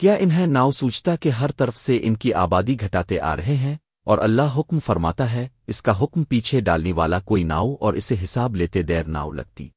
کیا انہیں ناؤ سوچتا کہ ہر طرف سے ان کی آبادی گھٹاتے آ رہے ہیں اور اللہ حکم فرماتا ہے، اس کا حکم پیچھے ڈالنے والا کوئی ناؤ اور اسے حساب لیتے دیر ناؤ لگتی۔